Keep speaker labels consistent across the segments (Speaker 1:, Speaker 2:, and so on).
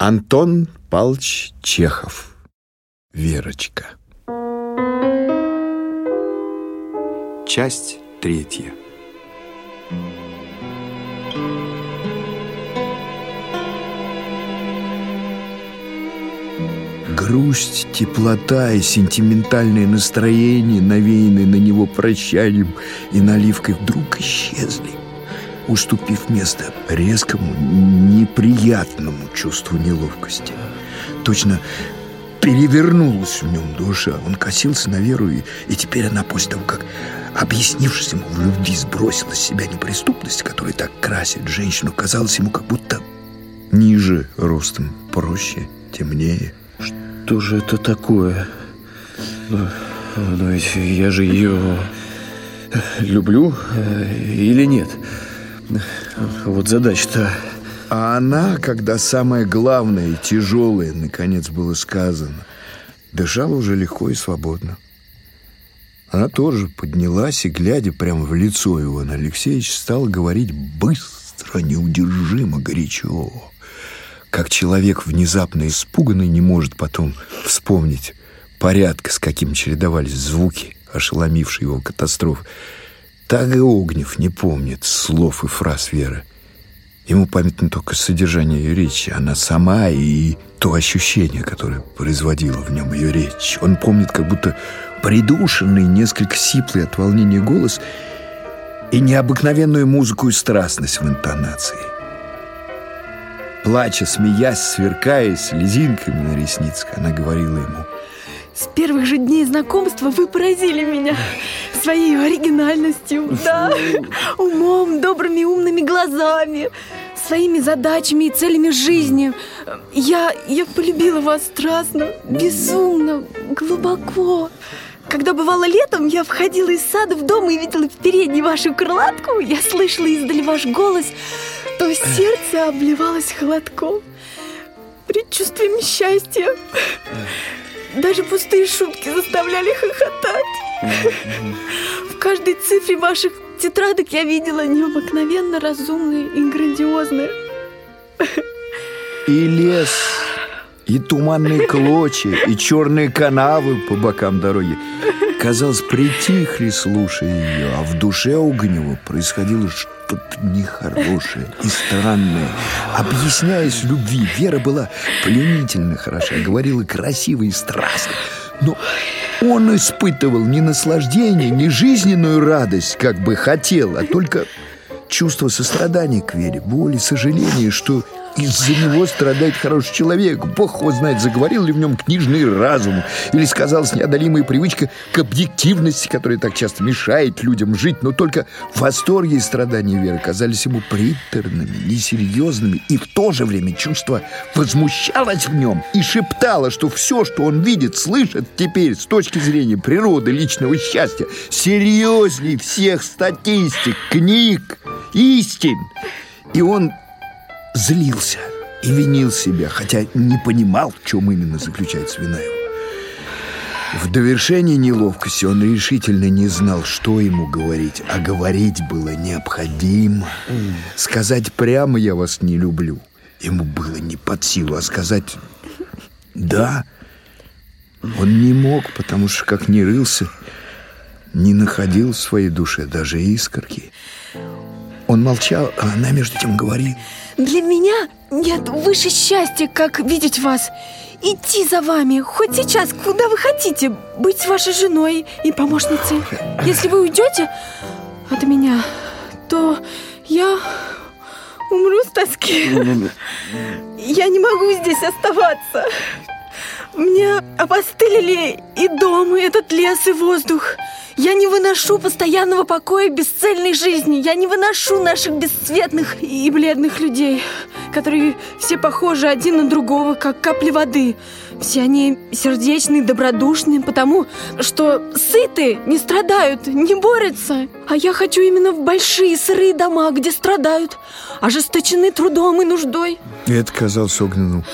Speaker 1: Антон Палч Чехов. Верочка. Часть третья. Грусть, теплота и сентиментальное настроение, навеянные на него прощанием и наливкой, вдруг исчезли уступив место резкому, неприятному чувству неловкости. Точно перевернулась в нем душа. Он косился на Веру, и, и теперь она, после того, как, объяснившись ему в любви, сбросила с себя неприступность, которая так красит женщину, казалось ему как будто ниже ростом, проще, темнее.
Speaker 2: Что же это такое? Но, но ведь я же ее люблю э, или нет? Вот задача-то...
Speaker 1: А она, когда самое главное и тяжелое, наконец, было сказано, дышала уже легко и свободно. Она тоже поднялась и, глядя прямо в лицо Ивана Алексеевича, стала говорить быстро, неудержимо, горячо. Как человек, внезапно испуганный, не может потом вспомнить порядка, с каким чередовались звуки, ошеломившие его катастрофы. Так и Огнев не помнит слов и фраз Веры. Ему памятно только содержание ее речи, она сама и то ощущение, которое производило в нем ее речь. Он помнит как будто придушенный, несколько сиплый от волнения голос и необыкновенную музыку и страстность в интонации. Плача, смеясь, сверкая слезинками на ресницах, она говорила ему —
Speaker 3: с первых же дней знакомства вы поразили меня своей оригинальностью, да, умом, добрыми умными глазами, своими задачами и целями жизни. Я, я полюбила вас страстно, безумно, глубоко. Когда бывало летом, я входила из сада в дом и видела в передней вашу крылатку, я слышала издали ваш голос, то сердце обливалось холодком, предчувствием счастья. Даже пустые шутки заставляли хохотать. В каждой цифре ваших тетрадок я видела необыкновенно разумные и грандиозные.
Speaker 1: И лес, и туманные клочья, и черные канавы по бокам дороги. Казалось, притихли, слушая ее, а в душе Огнева происходило что-то нехорошее и странное. Объясняясь любви, Вера была пленительно хороша, говорила красиво и страстно. Но он испытывал не наслаждение, не жизненную радость, как бы хотел, а только чувство сострадания к Вере, боли, сожаления, что из-за него страдает хороший человек. Бог его знает, заговорил ли в нем книжный разум, или сказалась неодолимая привычка к объективности, которая так часто мешает людям жить, но только восторги и страдания Веры казались ему приторными, несерьезными, и в то же время чувство возмущалось в нем и шептало, что все, что он видит, слышит теперь с точки зрения природы, личного счастья, серьезней всех статистик, книг, истин. И он злился и винил себя, хотя не понимал, в чем именно заключается вина его. В довершении неловкости он решительно не знал, что ему говорить, а говорить было необходимо. Сказать прямо «я вас не люблю» ему было не под силу, а сказать «да» он не мог, потому что, как ни рылся, не находил в своей душе даже искорки. Он молчал, а она между тем говорила
Speaker 3: для меня нет выше счастья, как видеть вас. Идти за вами, хоть сейчас, куда вы хотите, быть вашей женой и помощницей. Если вы уйдете от меня, то я умру с тоски. Я не могу здесь оставаться. Мне опостылили и дом, и этот лес, и воздух. Я не выношу постоянного покоя бесцельной жизни. Я не выношу наших бесцветных и бледных людей, которые все похожи один на другого, как капли воды. Все они сердечные, добродушные, потому что сыты, не страдают, не борются. А я хочу именно в большие сырые дома, где страдают, ожесточены трудом и нуждой.
Speaker 1: И это казалось Огнену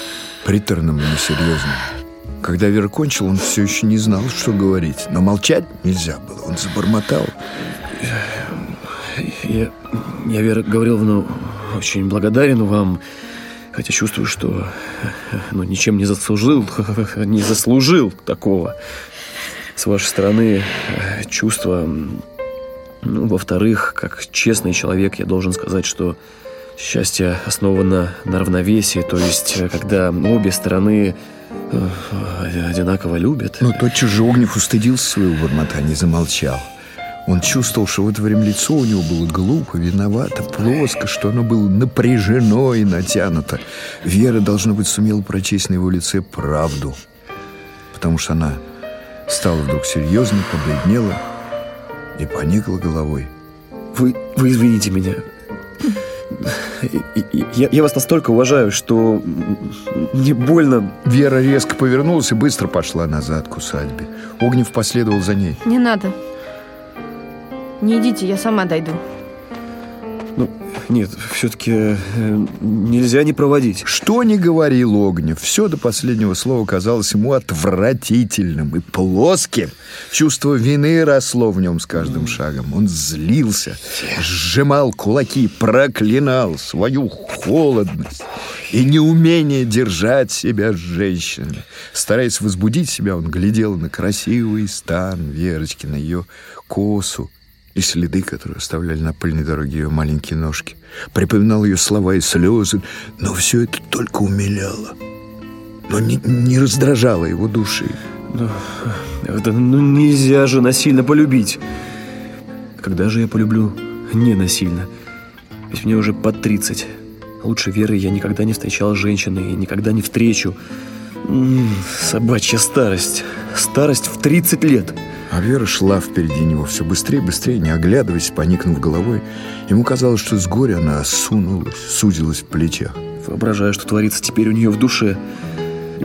Speaker 1: приторным и несерьезным. Когда Вера кончил, он все еще не знал, что говорить. Но молчать нельзя было. Он забормотал.
Speaker 2: Я, я Вера Гавриловна, очень благодарен вам Хотя чувствую, что ну, ничем не заслужил, не заслужил такого. С вашей стороны чувство... Ну, во-вторых, как честный человек, я должен сказать, что счастье основано на равновесии, то есть когда обе стороны э, одинаково любят.
Speaker 1: Но тотчас же Огнев устыдился своего бормотания и замолчал. Он чувствовал, что в это время лицо у него было глупо, виновато, плоско, что оно было напряжено и натянуто. Вера, должно быть, сумела прочесть на его лице правду, потому что она стала вдруг серьезной, побледнела и поникла головой.
Speaker 2: Вы, вы извините меня. Я, я вас настолько уважаю, что мне больно.
Speaker 1: Вера резко повернулась и быстро пошла назад к усадьбе. Огнев последовал за ней.
Speaker 3: Не надо. Не идите, я сама дойду.
Speaker 2: Нет, все-таки э, нельзя не проводить.
Speaker 1: Что не говорил Огнев, все до последнего слова казалось ему отвратительным и плоским. Чувство вины росло в нем с каждым шагом. Он злился, сжимал кулаки, проклинал свою холодность и неумение держать себя с женщинами. Стараясь возбудить себя, он глядел на красивый стан Верочки, на ее косу, и следы, которые оставляли на пыльной дороге ее маленькие ножки. Припоминал ее слова и слезы, но все это только умиляло, но не, не раздражало его души.
Speaker 2: Ну, это, ну, нельзя же насильно полюбить. Когда же я полюблю не насильно? Ведь мне уже под 30. Лучше Веры я никогда не встречал женщины и никогда не встречу. М -м, собачья старость. Старость в 30 лет.
Speaker 1: А Вера шла впереди него все быстрее быстрее, не оглядываясь, поникнув головой. Ему казалось, что с горя она осунулась, сузилась в плечах.
Speaker 2: Воображаю, что творится теперь у нее в душе.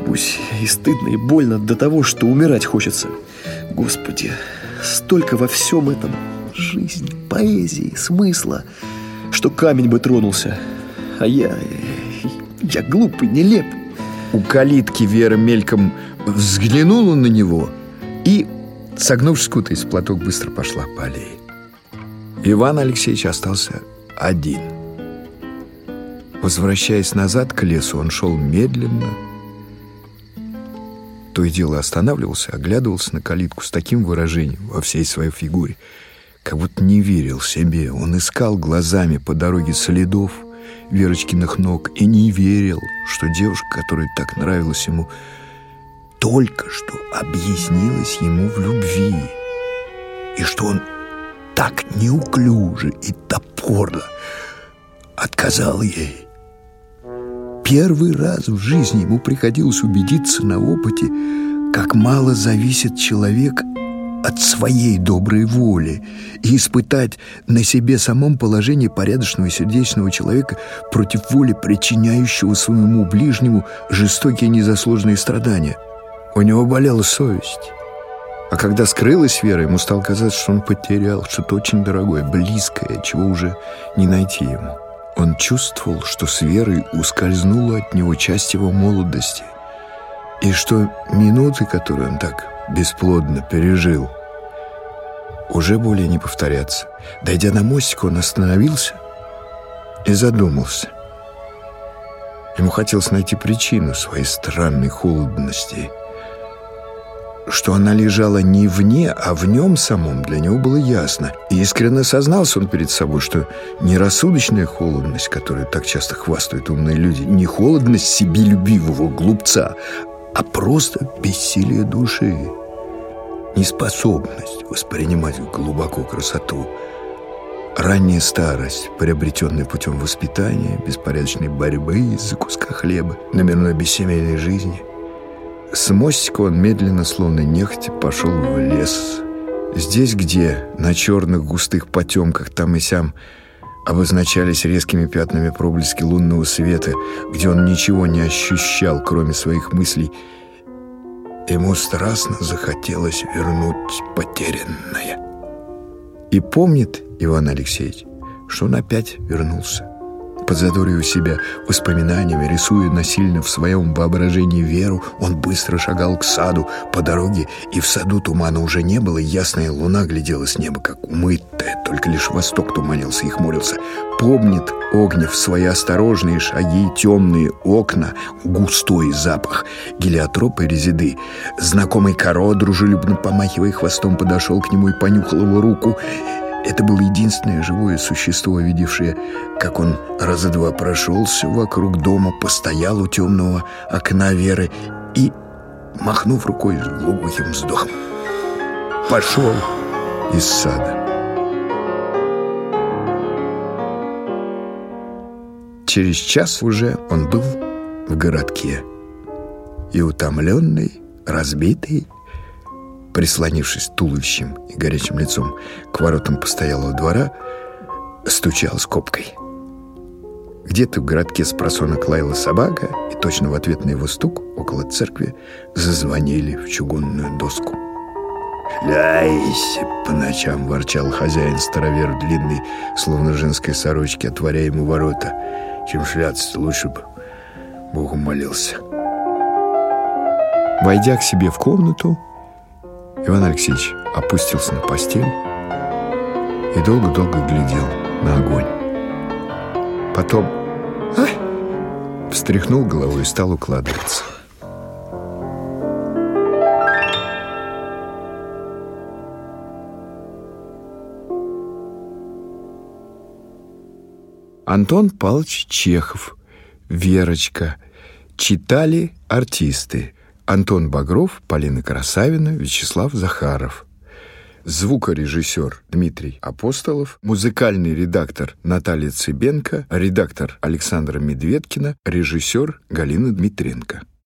Speaker 2: Пусть и стыдно, и больно до того, что умирать хочется. Господи, столько во всем этом жизни, поэзии, смысла, что камень бы тронулся. А я... я глупый, нелеп.
Speaker 1: У калитки Вера мельком взглянула на него и Согнувшись, кутаясь в платок, быстро пошла по аллее. Иван Алексеевич остался один. Возвращаясь назад к лесу, он шел медленно. То и дело останавливался, оглядывался на калитку с таким выражением во всей своей фигуре, как будто не верил себе. Он искал глазами по дороге следов Верочкиных ног и не верил, что девушка, которая так нравилась ему, только что объяснилась ему в любви, и что он так неуклюже и топорно отказал ей. Первый раз в жизни ему приходилось убедиться на опыте, как мало зависит человек от своей доброй воли и испытать на себе самом положение порядочного сердечного человека против воли, причиняющего своему ближнему жестокие незаслуженные страдания – у него болела совесть. А когда скрылась Вера, ему стало казаться, что он потерял что-то очень дорогое, близкое, чего уже не найти ему. Он чувствовал, что с Верой ускользнула от него часть его молодости, и что минуты, которые он так бесплодно пережил, уже более не повторятся. Дойдя на мостик, он остановился и задумался. Ему хотелось найти причину своей странной холодности – что она лежала не вне, а в нем самом, для него было ясно. И искренне сознался он перед собой, что не рассудочная холодность, которую так часто хвастают умные люди, не холодность себелюбивого глупца, а просто бессилие души, неспособность воспринимать глубоко красоту, ранняя старость, приобретенная путем воспитания, беспорядочной борьбы из-за куска хлеба, номерной бессемейной жизни – с мостика он медленно, словно нехотя, пошел в лес. Здесь, где на черных густых потемках там и сям обозначались резкими пятнами проблески лунного света, где он ничего не ощущал, кроме своих мыслей, ему страстно захотелось вернуть потерянное. И помнит Иван Алексеевич, что он опять вернулся подзадоривая себя воспоминаниями, рисуя насильно в своем воображении веру, он быстро шагал к саду по дороге, и в саду тумана уже не было, и ясная луна глядела с неба, как умытая, только лишь восток туманился и хмурился. Помнит, Огнев свои осторожные шаги, темные окна, густой запах гелиотропа и резиды. Знакомый коро, дружелюбно помахивая хвостом, подошел к нему и понюхал его руку. Это было единственное живое существо, видевшее, как он раза два прошелся вокруг дома, постоял у темного окна Веры и, махнув рукой с глубоким вздохом, пошел из сада. Через час уже он был в городке. И утомленный, разбитый, прислонившись туловищем и горячим лицом к воротам постоялого двора, стучал скобкой. Где-то в городке с просонок лаяла собака, и точно в ответ на его стук около церкви зазвонили в чугунную доску. «Ляйся!» — по ночам ворчал хозяин старовер длинный, словно женской сорочки, отворяя ему ворота. «Чем шляться лучше бы Богу молился». Войдя к себе в комнату, Иван Алексеевич опустился на постель и долго-долго глядел на огонь. Потом а, встряхнул головой и стал укладываться. Антон Павлович Чехов, Верочка. Читали артисты Антон Багров, Полина Красавина, Вячеслав Захаров. Звукорежиссер Дмитрий Апостолов, музыкальный редактор Наталья Цыбенко, редактор Александра Медведкина, режиссер Галина Дмитренко.